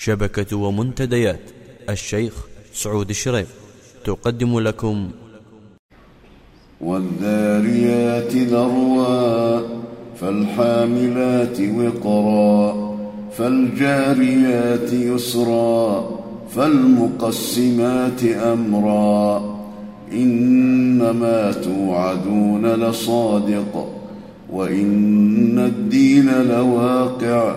شبكة ومنتديات. الشيخ سعود الشريف تقدم لكم. والذاريات ذروا فالحاملات وقرا فالجاريات يسرا فالمقسمات أمرا. إنما توعدون لصادق وإن الدين لواقع.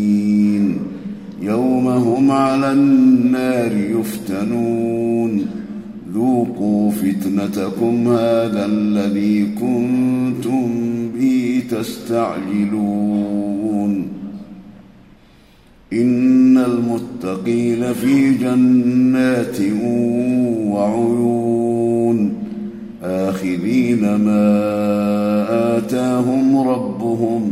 يوم هم على النار يفتنون. ذوقوا فتنتكم هذا الذي كنتم به تستعجلون. إن المتقين في جنات وعيون. آخذين ما آتاهم ربهم.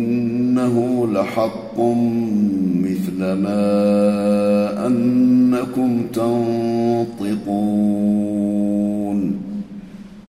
انه لحق مثل ما أنكم تنطقون.